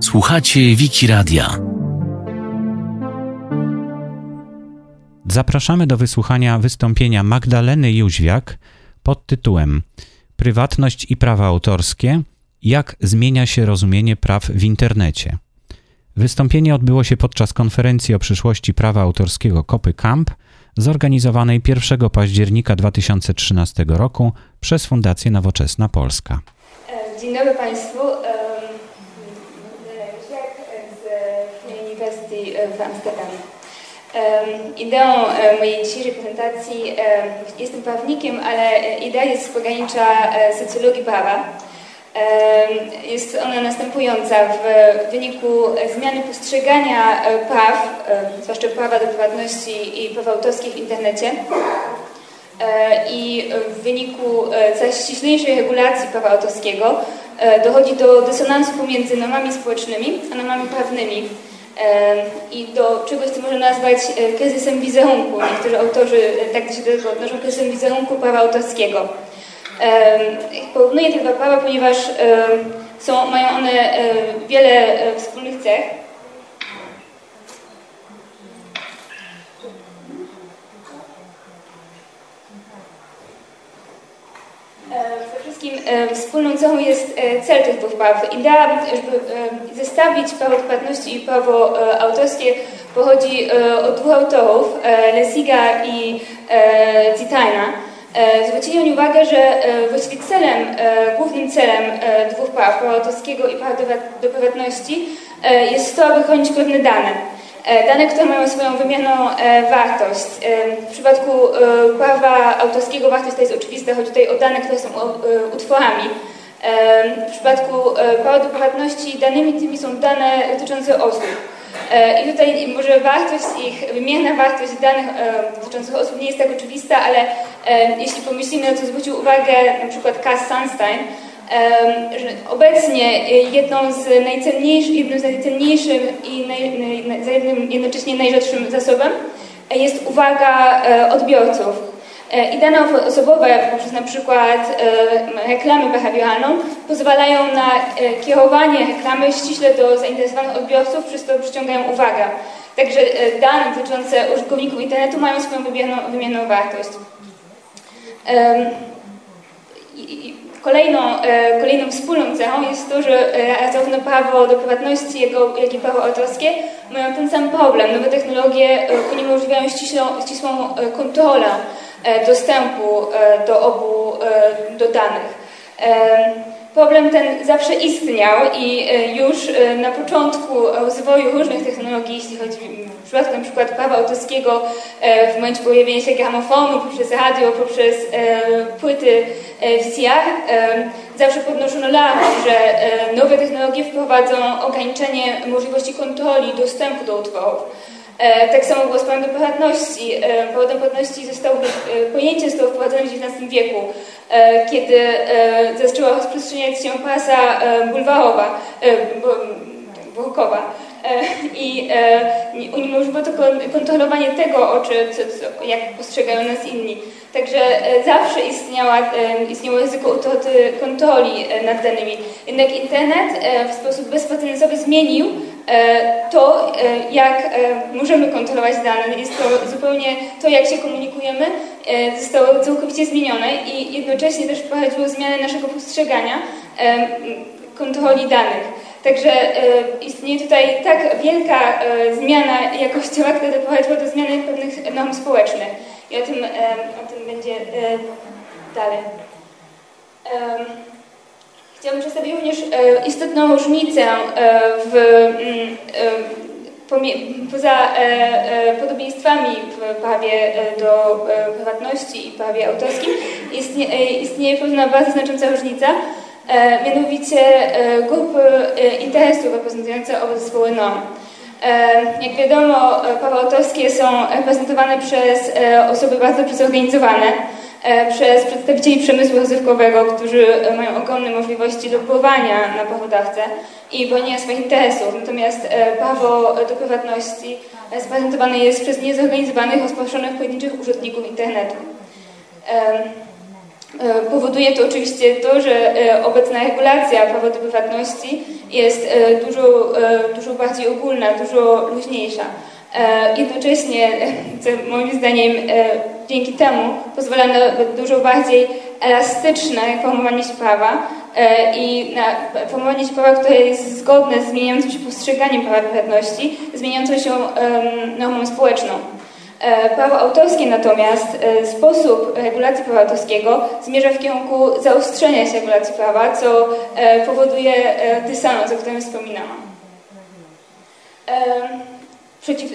Słuchacie Wiki Radia. Zapraszamy do wysłuchania wystąpienia Magdaleny Jóźwiak pod tytułem Prywatność i prawa autorskie jak zmienia się rozumienie praw w internecie. Wystąpienie odbyło się podczas konferencji o przyszłości prawa autorskiego Kopy Camp, zorganizowanej 1 października 2013 roku przez Fundację Nowoczesna Polska. Dzień dobry Państwu. z Uniwersytetu w Amsterdamie. Ideą mojej dzisiejszej prezentacji, jestem prawnikiem, ale idea jest z pogranicza socjologii prawa. Jest ona następująca. W wyniku zmiany postrzegania praw, zwłaszcza prawa do prywatności i praw autorskich w internecie i w wyniku coraz ściślejszej regulacji prawa autorskiego dochodzi do dysonansu pomiędzy normami społecznymi a normami prawnymi i do czegoś, co można nazwać kryzysem wizerunku. Niektórzy autorzy tak się do tego odnoszą, kryzysem wizerunku prawa autorskiego. Porównuję te dwa prawa, ponieważ są, mają one wiele wspólnych cech. Przede wszystkim wspólną cechą jest cel tych dwóch praw. Idea, żeby zestawić prawo do płatności i prawo autorskie pochodzi od dwóch autorów, Lesiga i Zitajna. Zwrócili oni uwagę, że właściwie celem, głównym celem dwóch praw, prawa autorskiego i prawa do prywatności jest to, aby chronić pewne dane. Dane, które mają swoją wymienną wartość. W przypadku prawa autorskiego wartość to jest oczywista, chodzi tutaj o dane, które są utworami. W przypadku prawa do prywatności danymi tymi są dane dotyczące osób. I tutaj może wartość ich, wymienna wartość danych dotyczących osób nie jest tak oczywista, ale jeśli pomyślimy, na co zwrócił uwagę na przykład Cass Sunstein, obecnie jedną z najcenniejszych, jednym z najcenniejszych i naj, naj, jednocześnie najrzadszym zasobem jest uwaga odbiorców. I dane osobowe poprzez na przykład reklamę behawioralną pozwalają na kierowanie reklamy ściśle do zainteresowanych odbiorców, przez to przyciągają uwagę. Także dane dotyczące użytkowników internetu mają swoją wymienną wartość. Kolejną, kolejną wspólną cechą jest to, że zarówno prawo do prywatności, jak i prawo autorskie mają ten sam problem. Nowe technologie uniemożliwiają ścisłą, ścisłą kontrolę dostępu do obu do danych. Problem ten zawsze istniał i już na początku rozwoju różnych technologii, jeśli chodzi w przypadku na przykład prawa autorskiego, w momencie pojawienia się gramofonu, poprzez radio, poprzez płyty VCR, zawsze podnoszono alarm, że nowe technologie wprowadzą ograniczenie możliwości kontroli dostępu do utworów. Tak samo było z prawem do prywatności. Prawo do prywatności zostało, pojęcie zostało wprowadzone w XIX wieku, kiedy zaczęła rozprzestrzeniać się prasa bulwarowa, brukowa. I uniemożliwiło to kontrolowanie tego, oczy, co, co, jak postrzegają nas inni. Także zawsze istniała, istniało ryzyko utraty kontroli nad danymi. Jednak internet w sposób bezprecedensowy zmienił to, jak możemy kontrolować dane. Jest to zupełnie to, jak się komunikujemy, zostało całkowicie zmienione i jednocześnie też wprowadziło zmianę naszego postrzegania kontroli danych. Także istnieje tutaj tak wielka zmiana jakościowa, która doprowadziła do zmiany pewnych norm społecznych. I o tym, o tym będzie dalej. Chciałabym przedstawić również istotną różnicę w, poza podobieństwami w prawie do prywatności i prawie autorskim istnieje, pewna bardzo znacząca różnica, mianowicie grupy interesów reprezentujące owe zespoły norm. Jak wiadomo, prawa autorskie są reprezentowane przez osoby bardzo zorganizowane, przez przedstawicieli przemysłu rozrywkowego, którzy mają ogromne możliwości wpływania na prawodawcę i bronienia swoich interesów. Natomiast prawo do prywatności reprezentowane jest przez niezorganizowanych, rozproszonych pojedynczych użytkowników internetu. Powoduje to oczywiście to, że obecna regulacja prawa do prywatności jest dużo, dużo bardziej ogólna, dużo luźniejsza. Jednocześnie, co moim zdaniem dzięki temu pozwala na dużo bardziej elastyczne formowanie się prawa i na formowanie się prawa, które jest zgodne z zmieniającym się postrzeganiem prawa prywatności, zmieniającą się normą społeczną. Prawo autorskie natomiast, sposób regulacji prawa autorskiego zmierza w kierunku zaostrzenia się regulacji prawa, co powoduje dysonans, o którym wspominałam. Przeciw,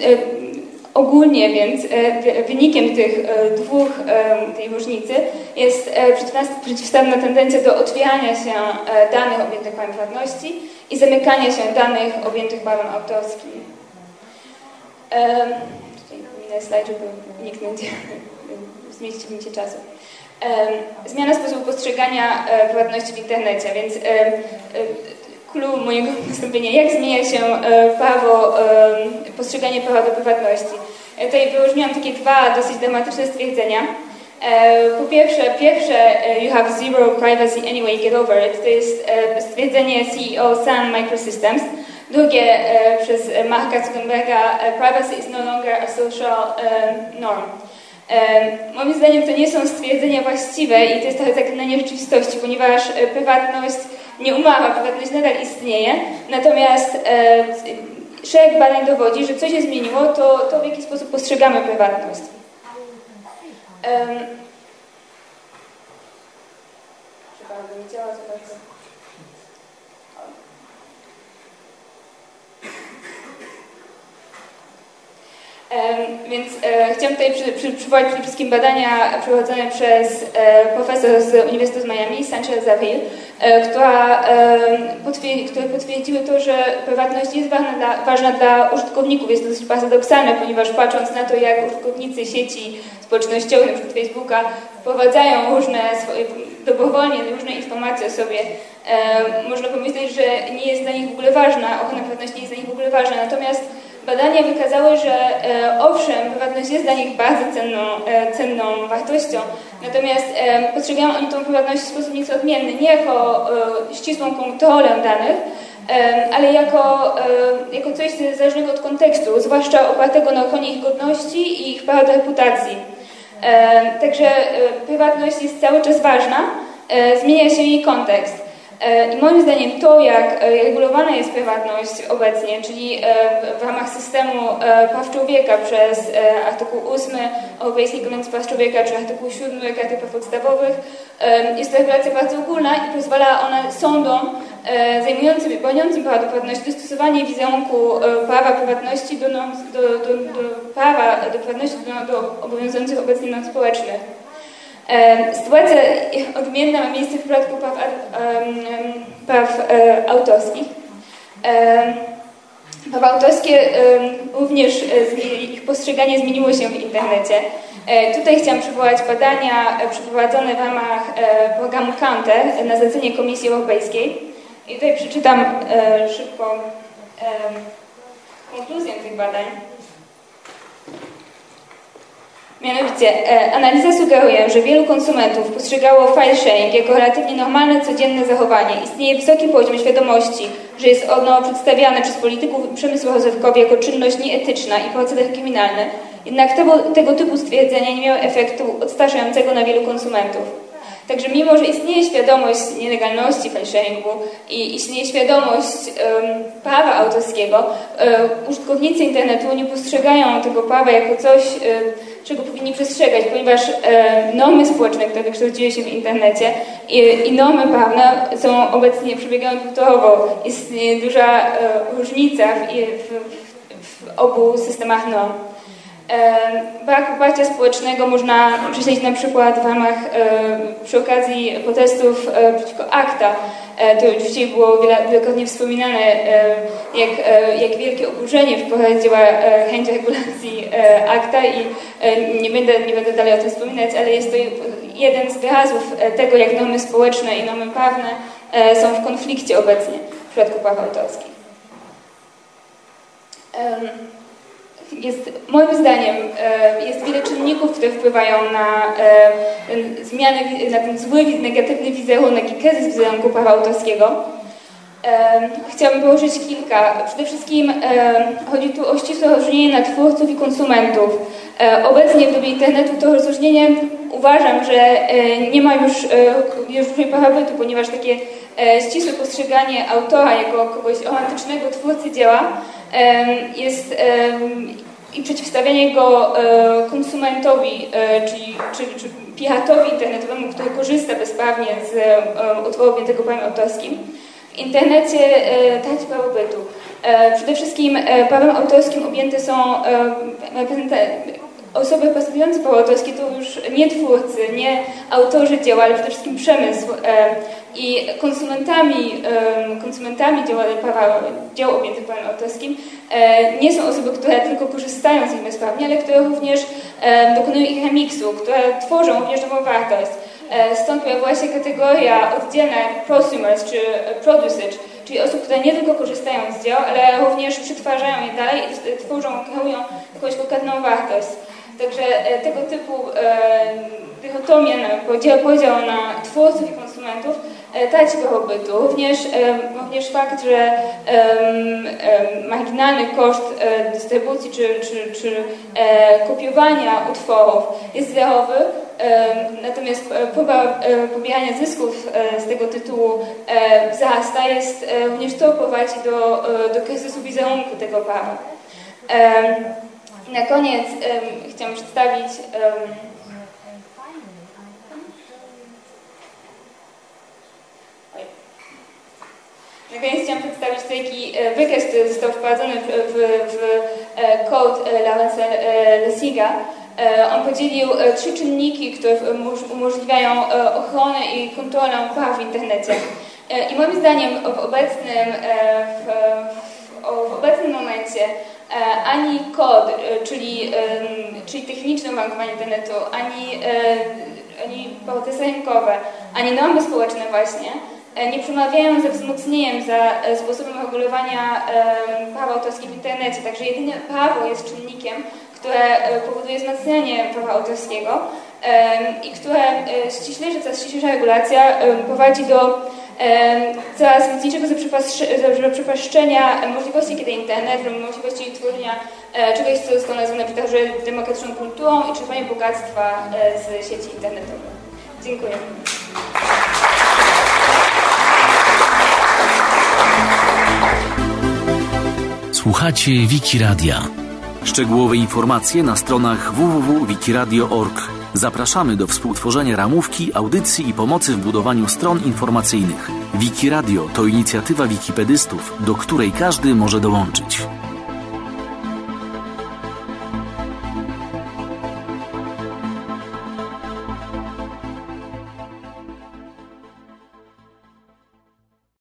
Ogólnie więc e, wynikiem tych e, dwóch, e, tej różnicy jest przeciwstawna tendencja do otwierania się danych objętych prawem prywatności i zamykania się danych objętych prawem autorskim. Tutaj minę slajd, żeby nikt nie zmieścić w limicie czasu. Zmiana sposobu postrzegania prywatności w internecie, więc clue mojego wystąpienia, jak zmienia się e, prawo, e, postrzeganie prawa do prywatności. E, tutaj wyróżniłam takie dwa dosyć dramatyczne stwierdzenia. Po pierwsze, pierwsze you have zero privacy anyway, get over it, to jest stwierdzenie CEO Sun Microsystems. Drugie przez Marka Zuckerberga, privacy is no longer a social norm. Moim zdaniem to nie są stwierdzenia właściwe i to jest trochę zaklinanie rzeczywistości, ponieważ prywatność nie umarła, prywatność nadal istnieje, natomiast e, szereg badań dowodzi, że coś się zmieniło, to, to w jaki sposób postrzegamy prywatność. Um, nie działa to bardzo. Więc e, chciałam tutaj przy, przy, przywołać przede wszystkim badania prowadzone przez e, profesor z Uniwersytetu z Miami, Sanchez Zavil, e, która, które potwierdziły to, że prywatność jest ważna dla, ważna dla użytkowników. Jest to dosyć paradoksalne, ponieważ patrząc na to, jak użytkownicy sieci społecznościowych, np. Facebooka, wprowadzają różne swoje, dobrowolnie różne informacje o sobie, można pomyśleć, że nie jest dla nich w ogóle ważna, ochrona prywatności nie jest dla nich w ogóle ważna. Natomiast Badania wykazały, że e, owszem, prywatność jest dla nich bardzo cenną, e, cenną wartością, natomiast e, postrzegają oni tą prywatność w sposób nieco odmienny, nie jako ścisłą kontrolę danych, ale jako, jako coś zależnego od kontekstu, zwłaszcza opartego na ochronie ich godności i ich prawa do reputacji. Także prywatność jest cały czas ważna, zmienia się jej kontekst. E, I moim zdaniem to, jak e, regulowana jest prywatność obecnie, czyli e, w ramach systemu praw człowieka przez artykuł 8 Europejskiej Konwencji Praw Człowieka czy artykuł 7 Karty Praw Podstawowych, jest to regulacja bardzo ogólna i pozwala ona sądom zajmującym i broniącym prawa do prywatności dostosowanie wizerunku prawa prywatności do, do, do, do prawa do prywatności do, do obowiązujących obecnie norm społecznych. Sytuacja odmienna ma miejsce w przypadku praw, praw e, autorskich. Prawa autorskie również e, ich postrzeganie zmieniło się w internecie. E, tutaj chciałam przywołać badania przeprowadzone w ramach programu Counter na zlecenie Komisji Europejskiej. I tutaj przeczytam szybko konkluzję tych badań. Mianowicie, e, analiza sugeruje, że wielu konsumentów postrzegało file sharing jako relatywnie normalne, codzienne zachowanie. Istnieje wysoki poziom świadomości, że jest ono przedstawiane przez polityków i przemysł rozrywkowy jako czynność nieetyczna i proceder kryminalny. Jednak tego, tego typu stwierdzenia nie miały efektu odstraszającego na wielu konsumentów. Także mimo, że istnieje świadomość nielegalności fałszaringu i istnieje świadomość um, prawa autorskiego, um, użytkownicy internetu nie postrzegają tego prawa jako coś, um, czego powinni przestrzegać, ponieważ normy społeczne, które wykształciły się w internecie i, i normy prawne są obecnie przebiegają dwutorowo. Istnieje duża e, różnica w, w, w obu systemach norm. Brak poparcia społecznego można prześledzić na przykład w ramach, przy okazji protestów e, przeciwko ACTA. E, to oczywiście było wielokrotnie wspominane, jak, jak wielkie oburzenie wprowadziła chęć regulacji ACTA i nie będę, nie będę dalej o tym wspominać, ale jest to jeden z wyrazów tego, jak normy społeczne i normy prawne są w konflikcie obecnie w przypadku praw autorskich. Jest, moim zdaniem, jest wiele czynników, które wpływają na zmianę, na ten zły, negatywny wizerunek i kryzys wizerunku prawa autorskiego. Chciałabym położyć kilka. Przede wszystkim chodzi tu o ścisłe rozróżnienie na twórców i konsumentów. E, obecnie w dobie internetu to rozróżnienie uważam, że e, nie ma już, e, już prawa bytu, ponieważ takie ścisłe postrzeganie autora jako kogoś romantycznego twórcy dzieła jest i przeciwstawianie go konsumentowi, czyli, czyli, czyli piratowi internetowemu, który korzysta bezprawnie z utworu objętego prawem autorskim. W internecie traci prawo bytu. Przede wszystkim prawem autorskim objęte są osoby pracujące prawo autorskie to już nie twórcy, nie autorzy dzieła, ale przede wszystkim przemysł. I konsumentami, konsumentami dzieł, prawa, dzieł objętych prawem autorskim nie są osoby, które tylko korzystają z nich bezprawnie, ale które również dokonują ich remiksu, które tworzą również nową wartość. Stąd pojawiła się kategoria oddzielna prosumers czy producers, czyli osób, które nie tylko korzystają z dzieł, ale również przetwarzają je dalej i tworzą, kreują jakąś konkretną wartość. Także e, tego typu e, dychotomia, podział, podział na twórców i konsumentów e, traci prawo bytu. Również, również fakt, że marginalny koszt dystrybucji czy, czy, czy kopiowania utworów jest zerowy, natomiast próba pobierania zysków z tego tytułu wzrasta, jest również to prowadzi do, do kryzysu wizerunku tego prawa. Na koniec chciałam przedstawić koniec chciałam przedstawić taki e, wykres, który został wprowadzony w, w, w e, kod e, Laurensa Lesiga. On podzielił trzy czynniki, które umożliwiają ochronę i kontrolę praw w internecie. I moim zdaniem w obecnym, w, w, obecnym momencie ani kod, czyli, czyli techniczne bankowanie internetu, ani, ani procesy rynkowe, ani normy społeczne właśnie nie przemawiają za wzmocnieniem, za sposobem regulowania prawa autorskiego w internecie. Także jedynie prawo jest czynnikiem, które powoduje wzmacnianie prawa autorskiego i które ściślejsza, coraz ściślejsza regulacja prowadzi do coraz mocniejszego zaprzepaszczenia możliwości, kiedy internet, możliwości tworzenia e, czegoś, co zostało nazwane że demokratyczną kulturą i czerpania bogactwa e, z sieci internetowej. Dziękuję. Słuchacie Wiki Radia. Szczegółowe informacje na stronach www.wikiradio.org. Zapraszamy do współtworzenia ramówki, audycji i pomocy w budowaniu stron informacyjnych. Wiki Radio to inicjatywa wikipedystów, do której każdy może dołączyć.